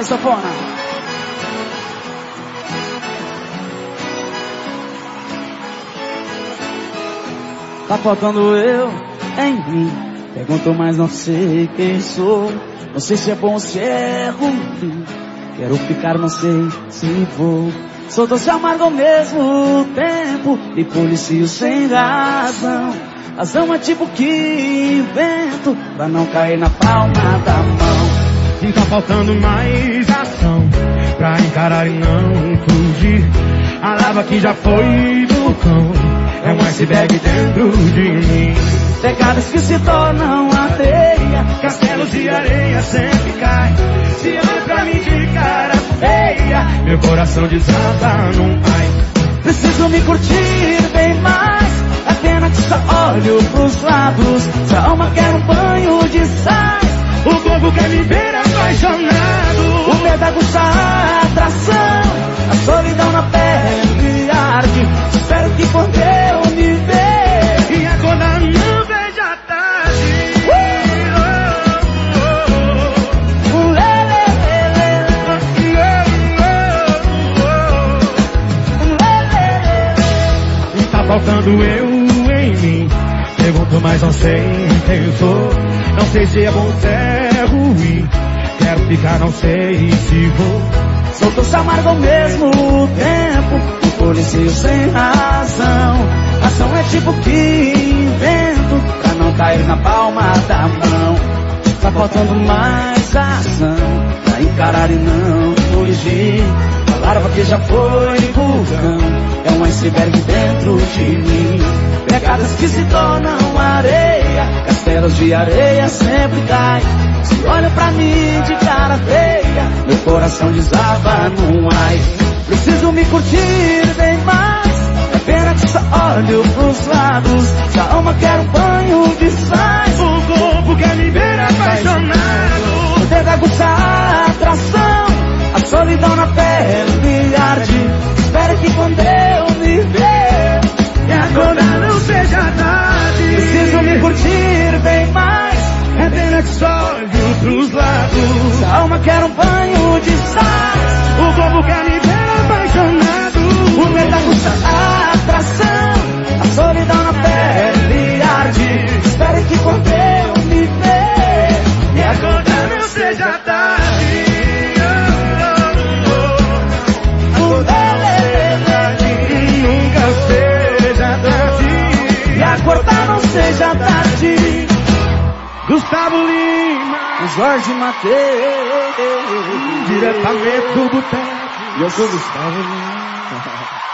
Aí, safona. Tá faltando eu em mim. Pergunto, mas não sei quem sou. Não sei se é bom ou se é ruim. Quero ficar, não sei se vou. Sou doce amargo ao mesmo tempo. E policio sem razão. Razão é tipo que invento pra não cair na palma da mão. Tá faltando mais ação pra encarar e não fugir. A lava que já foi do cão é um iceberg dentro de mim. Pegadas que se tornam areia, Castelos de areia sempre caem. Se olha pra mim de cara feia, meu coração desata num ai. preciso me curtir bem mais. É pena que só olho pros lados. Se a alma quer um banho de sais, O povo quer me ver Eu me ver, E agora não veja tarde. Oh, lê, lê, oh, oh, oh. E tá faltando eu em mim. Pergunto, mas não sei quem sou. Não sei se é bom ou se é ruim. Quero ficar, não sei se vou. Sou doce amargo ao mesmo tempo E policio sem razão. Ação é tipo que invento Pra não cair na palma da mão. Tá faltando mais ação Pra encarar e não fugir. A larva que já foi vulcão É um iceberg dentro de mim. Pegadas que se tornam areia Castelos de areia sempre caem. Se olham pra mim de cara feia coração desaba num ai Preciso me curtir bem mais É pena que só olho pros lados Se a alma quer um banho de sais O corpo quer me ver apaixonado. O dedo aguça a atração A solidão na pele arde Espero que quando eu me ver E agora não seja tarde. Preciso me curtir bem mais É pena que só olho pros lados. Acordar não seja tarde. Gustavo Lima, Jorge Mateus. Diretamente do boteco. E eu sou Gustavo Lima